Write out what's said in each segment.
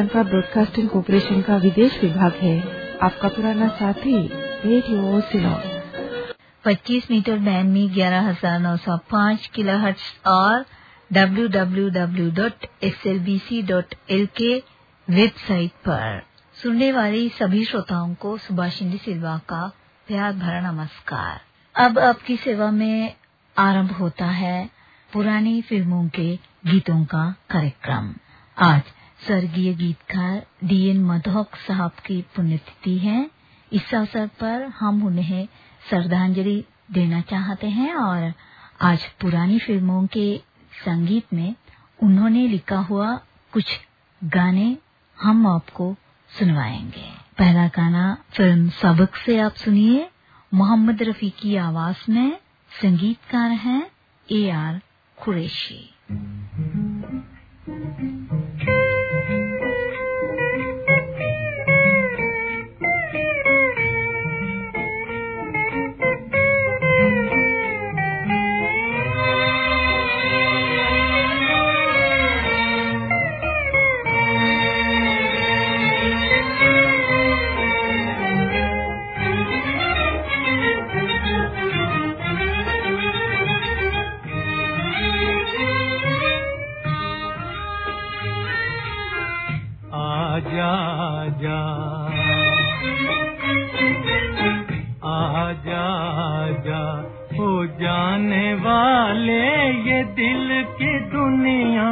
Sri Lanka broadcasting corporation का विदेश विभाग है। आपका पुराना साथी, रेडियो सिलो 25 मीटर बैंड में 11905 किलोहर्ट्ज और www.slbc.lk वेबसाइट पर। सुनने वाले सभी श्रोताओं को सुभाषिंदी सिल्वा का प्यार भरा नमस्कार। अब आपकी सेवा में आरंभ होता है पुरानी फ़िल्मों के गीतों का कार्यक्रम। आज स्वर्गीय गीतकार डीएन मधोक साहब की पुण्यतिथि है। इस अवसर पर हम उन्हें श्रद्धांजलि देना चाहते हैं और आज पुरानी फ़िल्मों के संगीत में उन्होंने लिखा हुआ कुछ गाने हम आपको सुनवाएँगे। पहला गाना फ़िल्म सबक से आप सुनिए। मोहम्मद रफी की आवाज़ में संगीतकार हैं ए आर कुरैशी। जा आ जा जा हो जाने वाले, ये दिल की दुनिया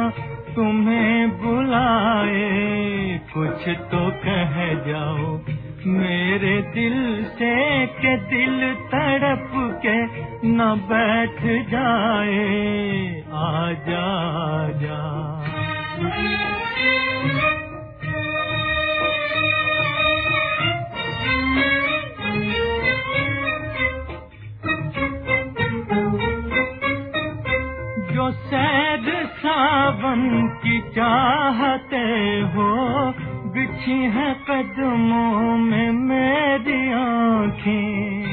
तुम्हें बुलाए। कुछ तो कह जाओ मेरे दिल से के दिल तड़प के न बैठ जाए। आ जा जो सावन की चाहते हो, बिछी है कदमों में मेरी आँखें।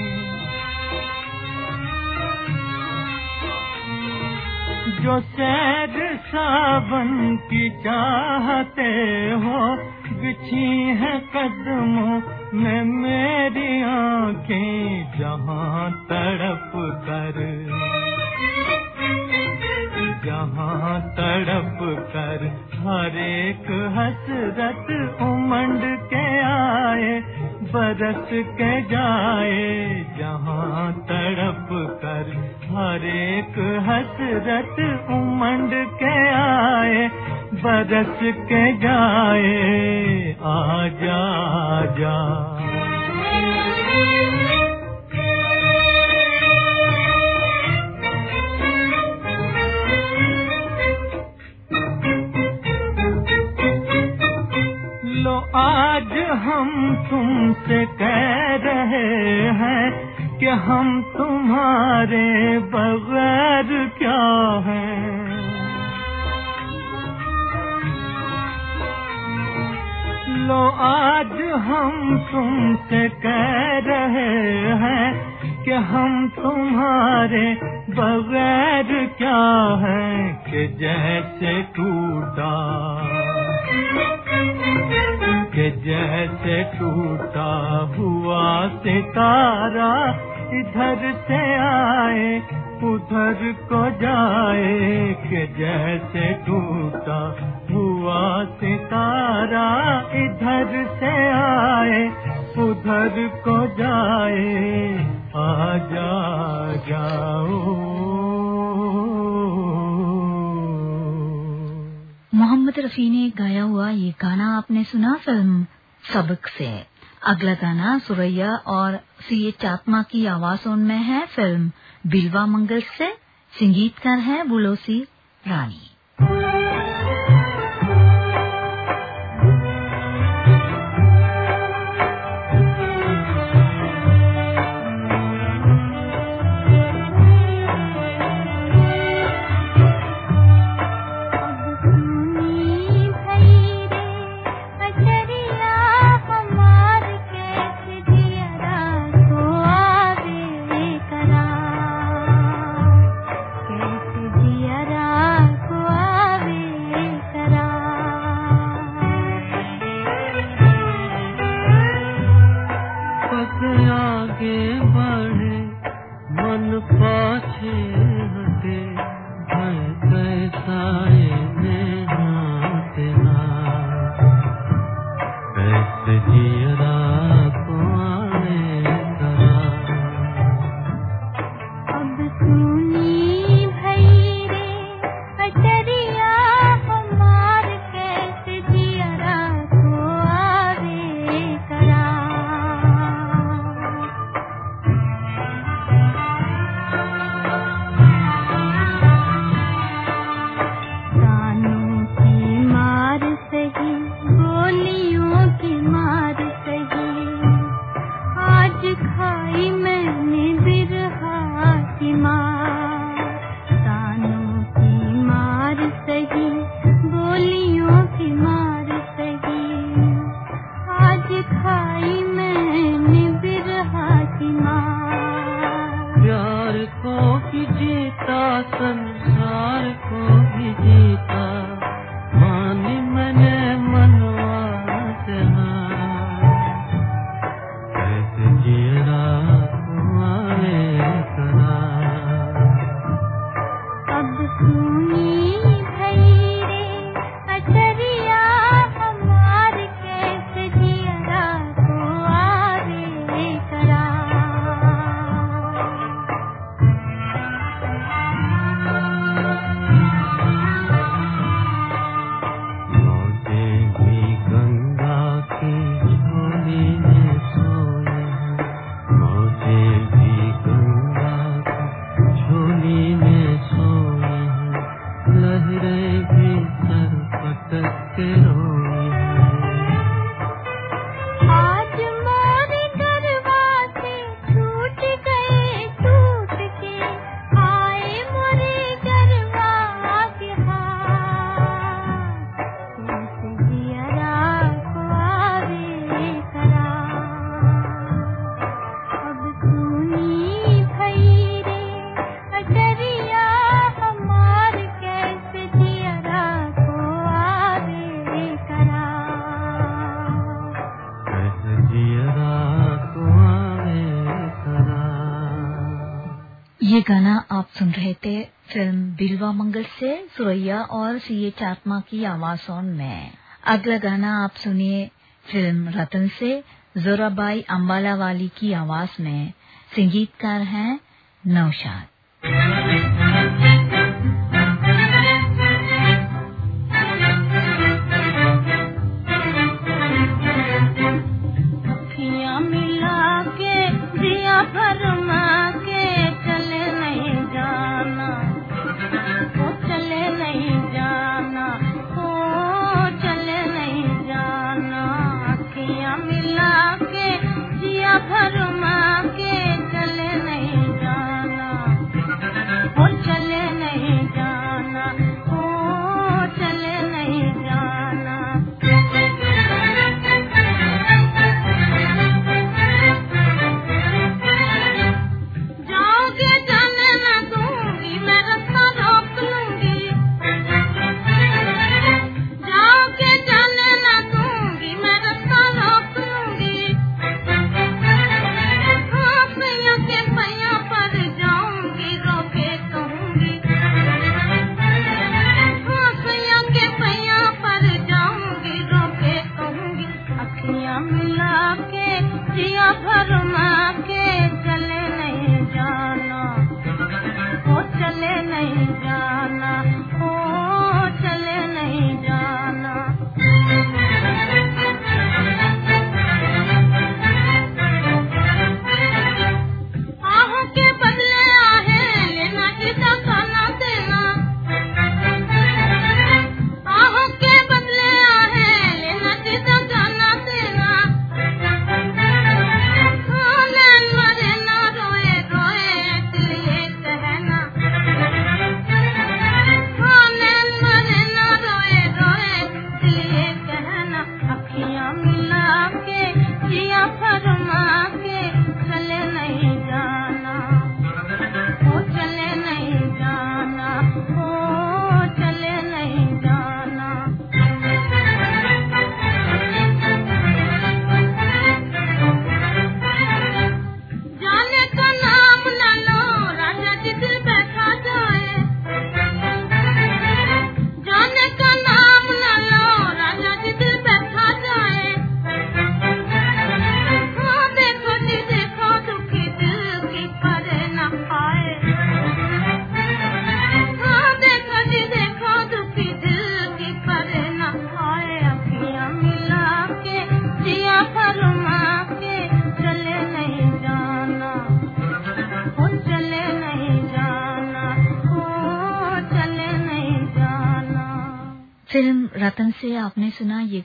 जो सैद सावन की चाहते हो, बिछी है कदमों में मेरी आँखें, जहाँ तड़प कर। जहाँ तड़प कर हर एक हसरत उमंड के आए, बरस के जाए। जहाँ तड़प कर हर एक हसरत उमंड के आए, बरस के जाए। आजा जा लो आज हम तुमसे कह रहे हैं कि हम तुम्हारे बगैर क्या हैं? लो, आज हम तुमसे कह रहे हैं कि हम तुम्हारे बगैर क्या हैं कि जैसे टूटा कि जैसे टूटा हुआ सितारा, इधर से आए, उधर को जाए, के जैसे टूटा हुआ सितारा, इधर से आए, उधर को जाए, आजा, जाओ। मोहम्मद रफी ने गाया हुआ ये गाना आपने सुना फ़िल्म? सबक से। अगला गाना सुरैया और सी ए चातमा की आवाजों में है। फ़िल्म बिलवा मंगल से। संगीतकार है बुलोसी रानी। और सीए चात्मा की आवाजों में। अगला गाना आप सुनिए फ़िल्म रतन से, जोराबाई अम्बाला वाली की आवाज़ में। संगीतकार हैं नौशाद।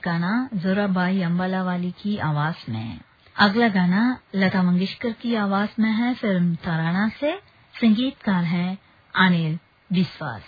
गाना जोराबाई अम्बाला वाली की आवाज़ में। अगला गाना लता मंगेशकर की आवाज़ में है, फ़िल्म ताराणा से। संगीतकार है अनिल विश्वास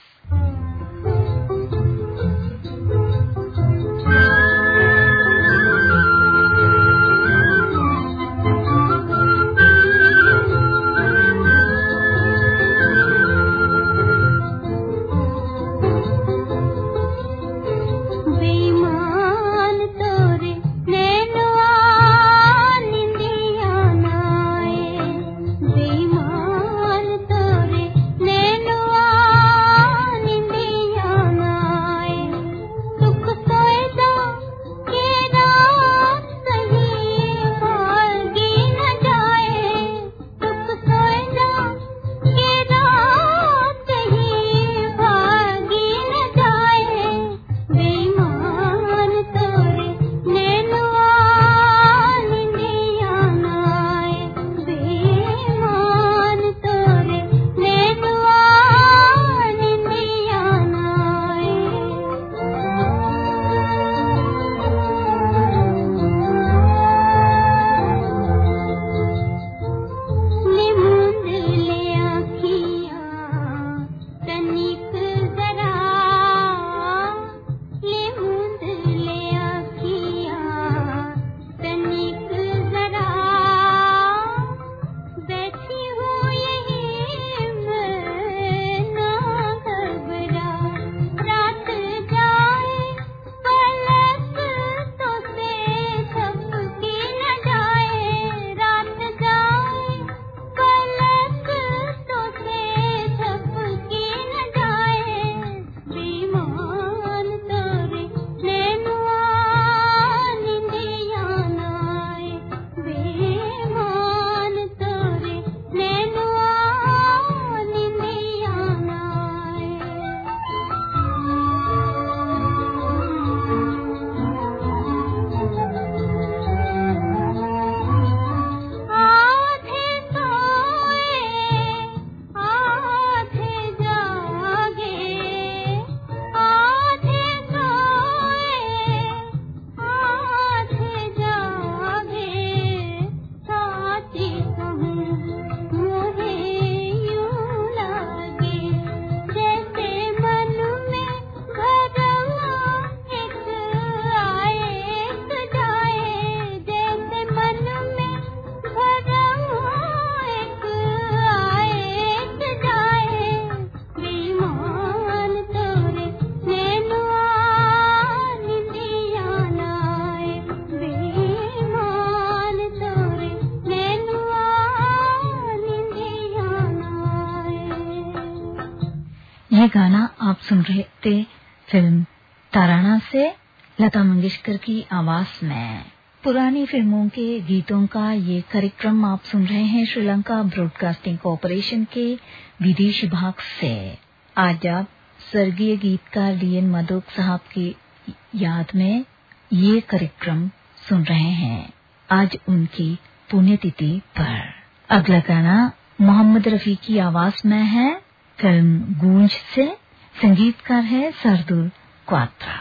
सुन रहे थे फ़िल्म ताराना से लता मंगेशकर की आवाज़ में। पुरानी फ़िल्मों के गीतों का ये कार्यक्रम आप सुन रहे हैं श्रीलंका ब्रॉडकास्टिंग कॉरपोरेशन के विदेश भाग से। आज आप स्वर्गीय गीतकार डी एन मधुक साहब की याद में ये कार्यक्रम सुन रहे हैं। आज उनकी पुण्यतिथि पर। अगला गाना मोहम्मद रफी की आवाज़ में है। फ़िल्म गूंज से संगीतकार है सरदुल क्वात्रा।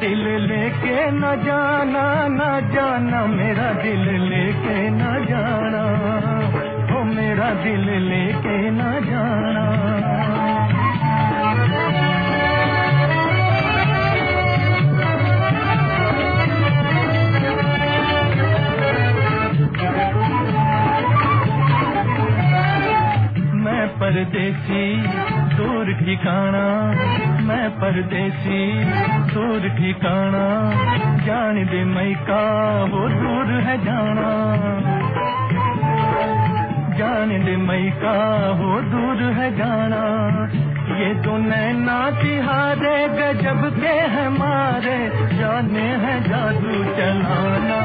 दिल लेके न जाना न जाना, मेरा दिल लेके न जाना। ओ मेरा दिल लेके न जाना। परदेसी, दूर ठिकाना मैं परदेसी, दूर ठिकाना जान दे मई का, वो दूर है जाना। जान दे मई का, वो दूर है जाना। ये तो नैना तिहारे गजब के है मारे जाने है जादू चलाना।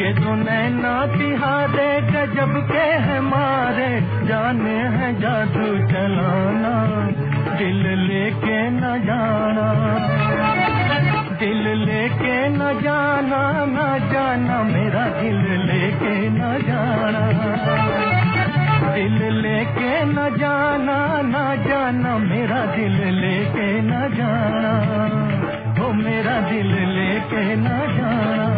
ये तो नैना तिहारे गजब के है मारे जाने है जादू चलाना। दिल लेके न जाना, दिल लेके न जाना न जाना, मेरा दिल लेके न जाना। दिल लेके न जाना न जाना, मेरा दिल लेके न जाना। ओ मेरा दिल लेके न जाना।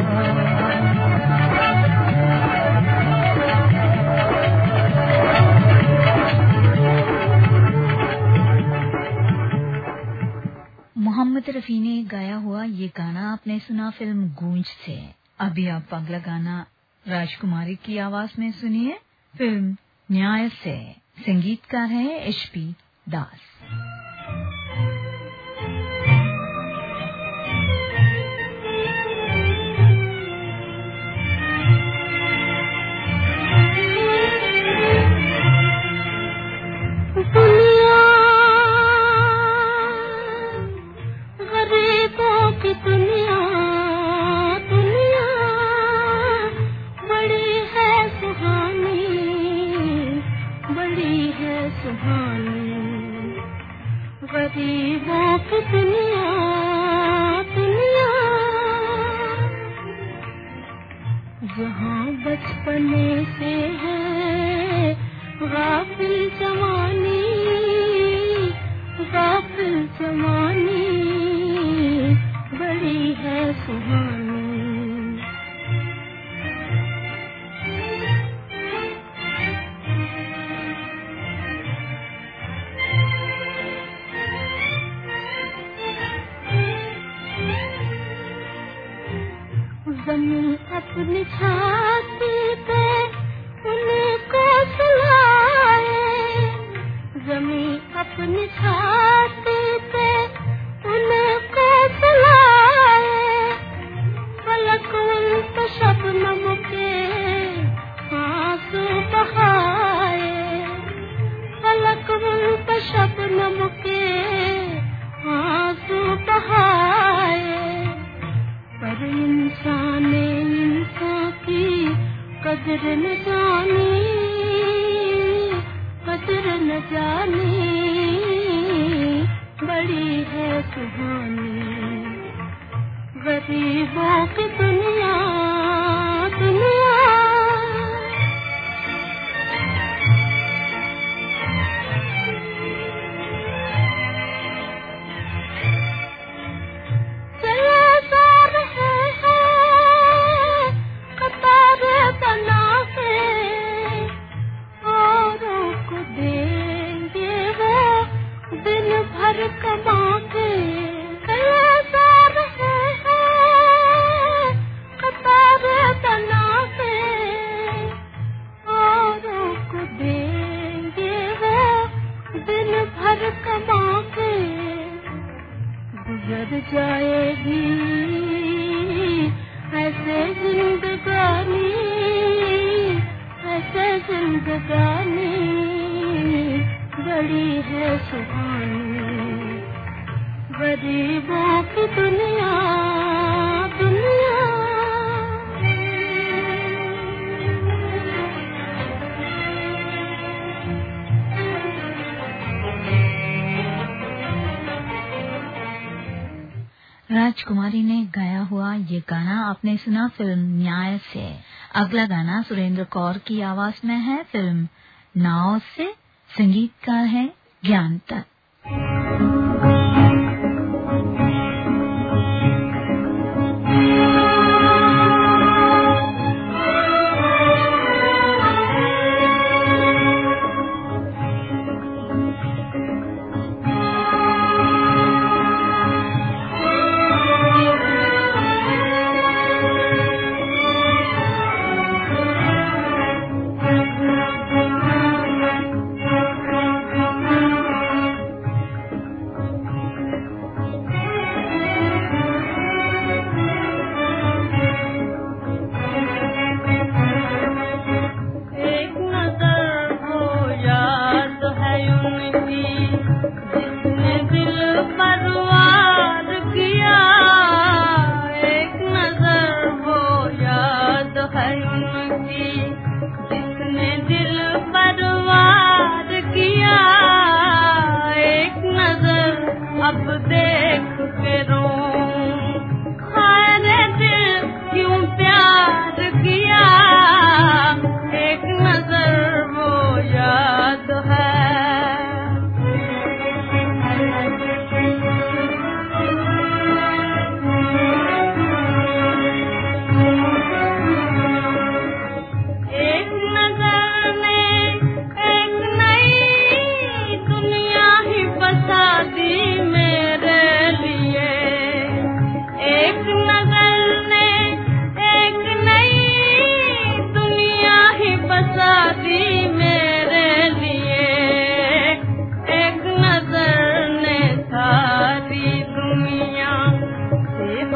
मोहम्मद रफी ने गाया हुआ ये गाना आपने सुना फ़िल्म गूंज से। अभी आप अगला गाना राजकुमारी की आवाज़ में सुनिए, फ़िल्म न्याय से। संगीतकार हैं एचपी दास। ज़मीन राजकुमारी ने गाया हुआ ये गाना आपने सुना फ़िल्म न्याय से। अगला गाना सुरेंद्र कौर की आवाज़ में है। फ़िल्म नाव से संगीतकार है ज्ञान तक।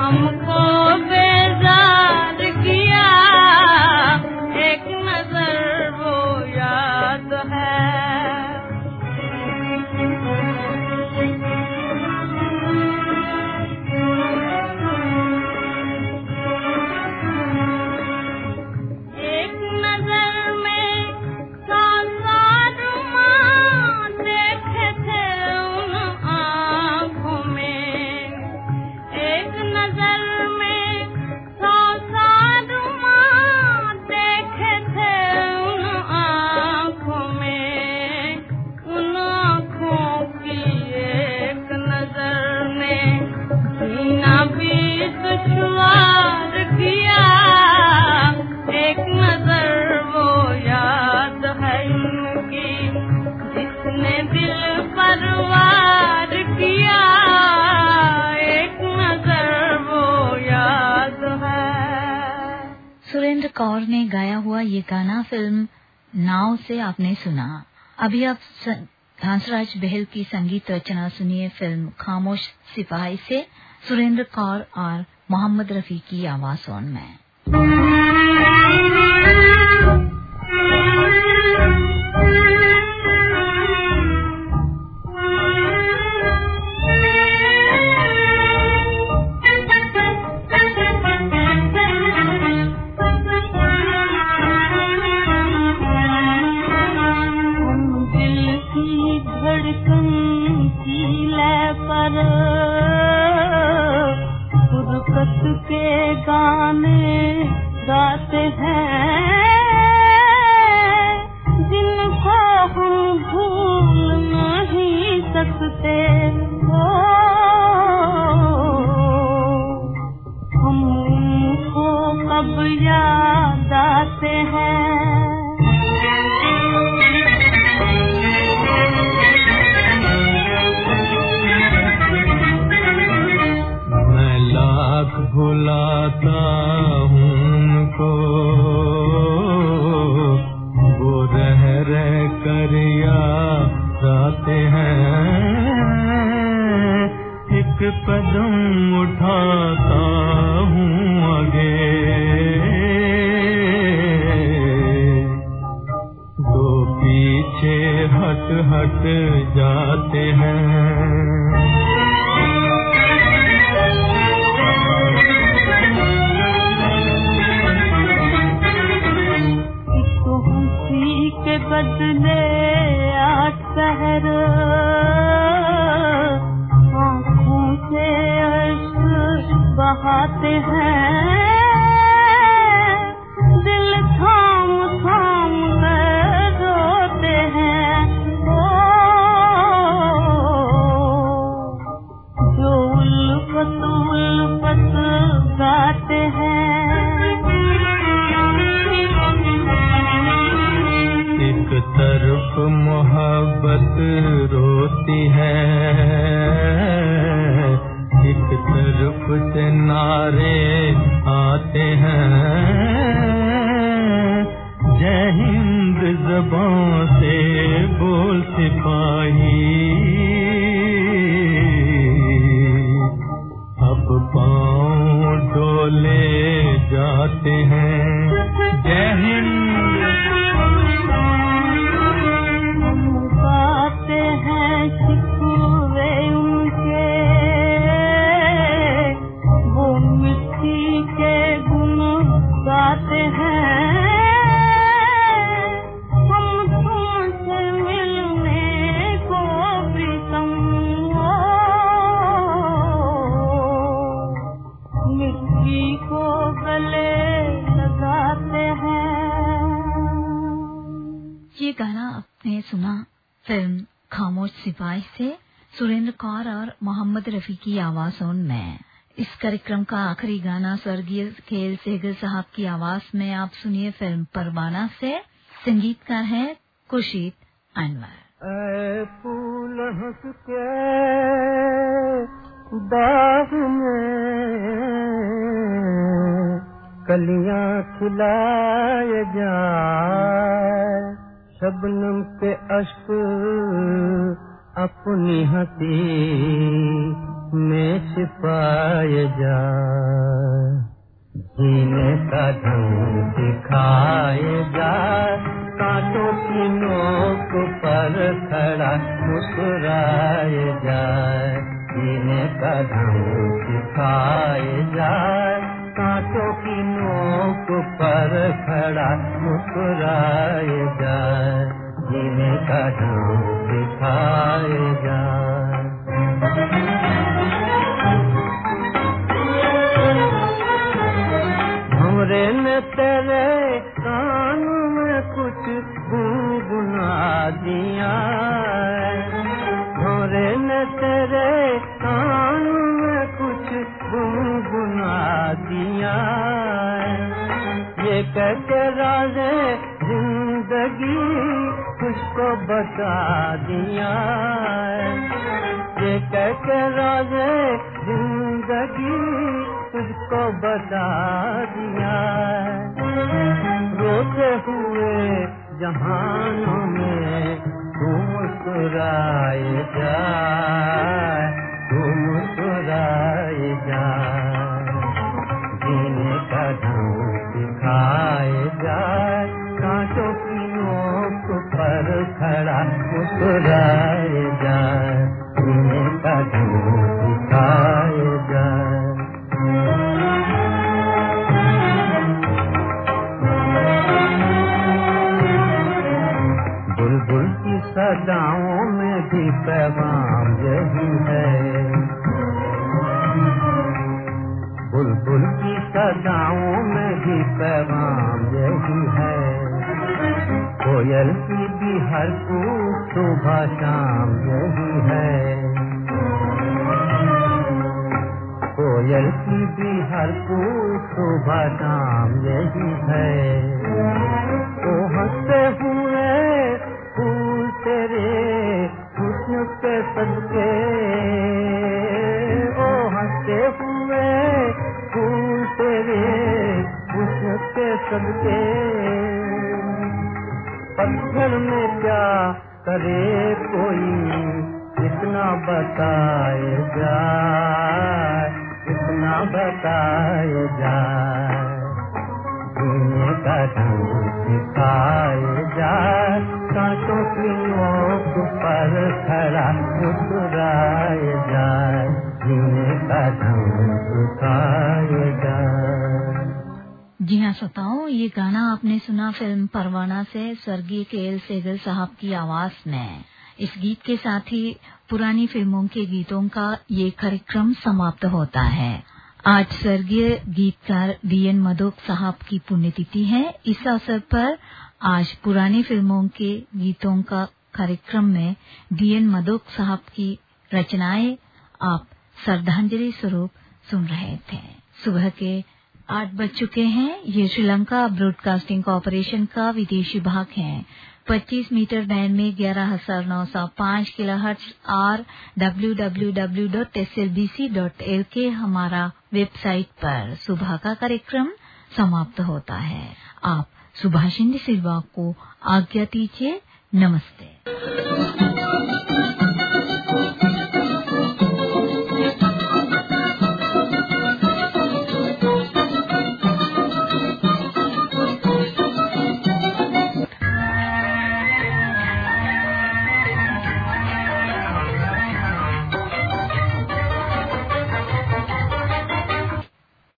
Mama कौर ने गाया हुआ ये गाना फ़िल्म नाव से आपने सुना। अभी आप हंसराज बहल की संगीत रचना सुनिए फ़िल्म खामोश सिपाही से सुरेंद्र कौर और मोहम्मद रफी की आवाज़ों में। के गाने गाते हैं जिनको हम भूल नहीं सकते। हो हम उनको कब याद माता रफी की आवाज़ों में। इस कार्यक्रम का आखिरी गाना स्वर्गीय खेल सेगल साहब की आवाज़ में आप सुनिए फ़िल्म परवाना से। संगीतकार है खुशीद अनवर। फूल हंस के बाग में कलियाँ खिलाए जाए। शबनम के अश्क अपनी हँसी में छिपाए जा जीने का ढंग दिखाए जा कांटों की नोक पर खड़ा मुस्कुराए जाए। जीने का ढंग दिखाए जाए। कांटों की नोक पर खड़ा मुस्कुराए जाए। जीने का ढंग दिखाए जा हमरे ने तेरे कान में कुछ गुनगुना दिया हमरे ने तेरे कान में कुछ गुनगुना दिया ये कहते राजे ज़िंदगी तुझको बता दिया ये कह के राजे ज़िंदगी तुझको बता दिया रोते हुए जहानों में तू मुस्कुराए जाए तू जाए। जीने का ढंग सिखाए जाए, कांटों की नोक पर खड़ा मुस्कुराए जाए। पैगाम यही है। बुलबुल की सदाओं में भी पैगाम यही है। कोयल की भी हर को सुबह शाम यही है। कोयल की भी हर को सुबह शाम यही है। ओ हँसते के सदके पत्थर में क्या करे कोई कितना बताए जाए कितना बताए जाए। जीने का सिखाए जाए, कांटों की नोक पर खड़ा मुस्कुराए जाए। जीने का ढंग सिखाए श्रोताओं ये गाना आपने सुना फ़िल्म परवाना से, स्वर्गीय के एल सेगल साहब की आवाज़ में। इस गीत के साथ ही पुरानी फ़िल्मों के गीतों का ये कार्यक्रम समाप्त होता है। आज स्वर्गीय गीतकार डी एन मधोक साहब की पुण्यतिथि है। इस अवसर पर आज पुरानी फ़िल्मों के गीतों का कार्यक्रम में डी एन मधोक साहब की रचनाएँ आप श्रद्धांजलि स्वरूप सुन रहे थे। सुबह के आठ बज चुके हैं। ये श्रीलंका ब्रॉडकास्टिंग कॉरपोरेशन का विदेशी भाग है। 25 मीटर बैंड में ग्यारह हज़ार नौ सौ पाँच किलो हर्ट्ज और W W W dot S L B C L K हमारा वेबसाइट पर सुबह का कार्यक्रम समाप्त होता है। आप सुभाषिंद सिल्वा को आज्ञा दीजिए। नमस्ते।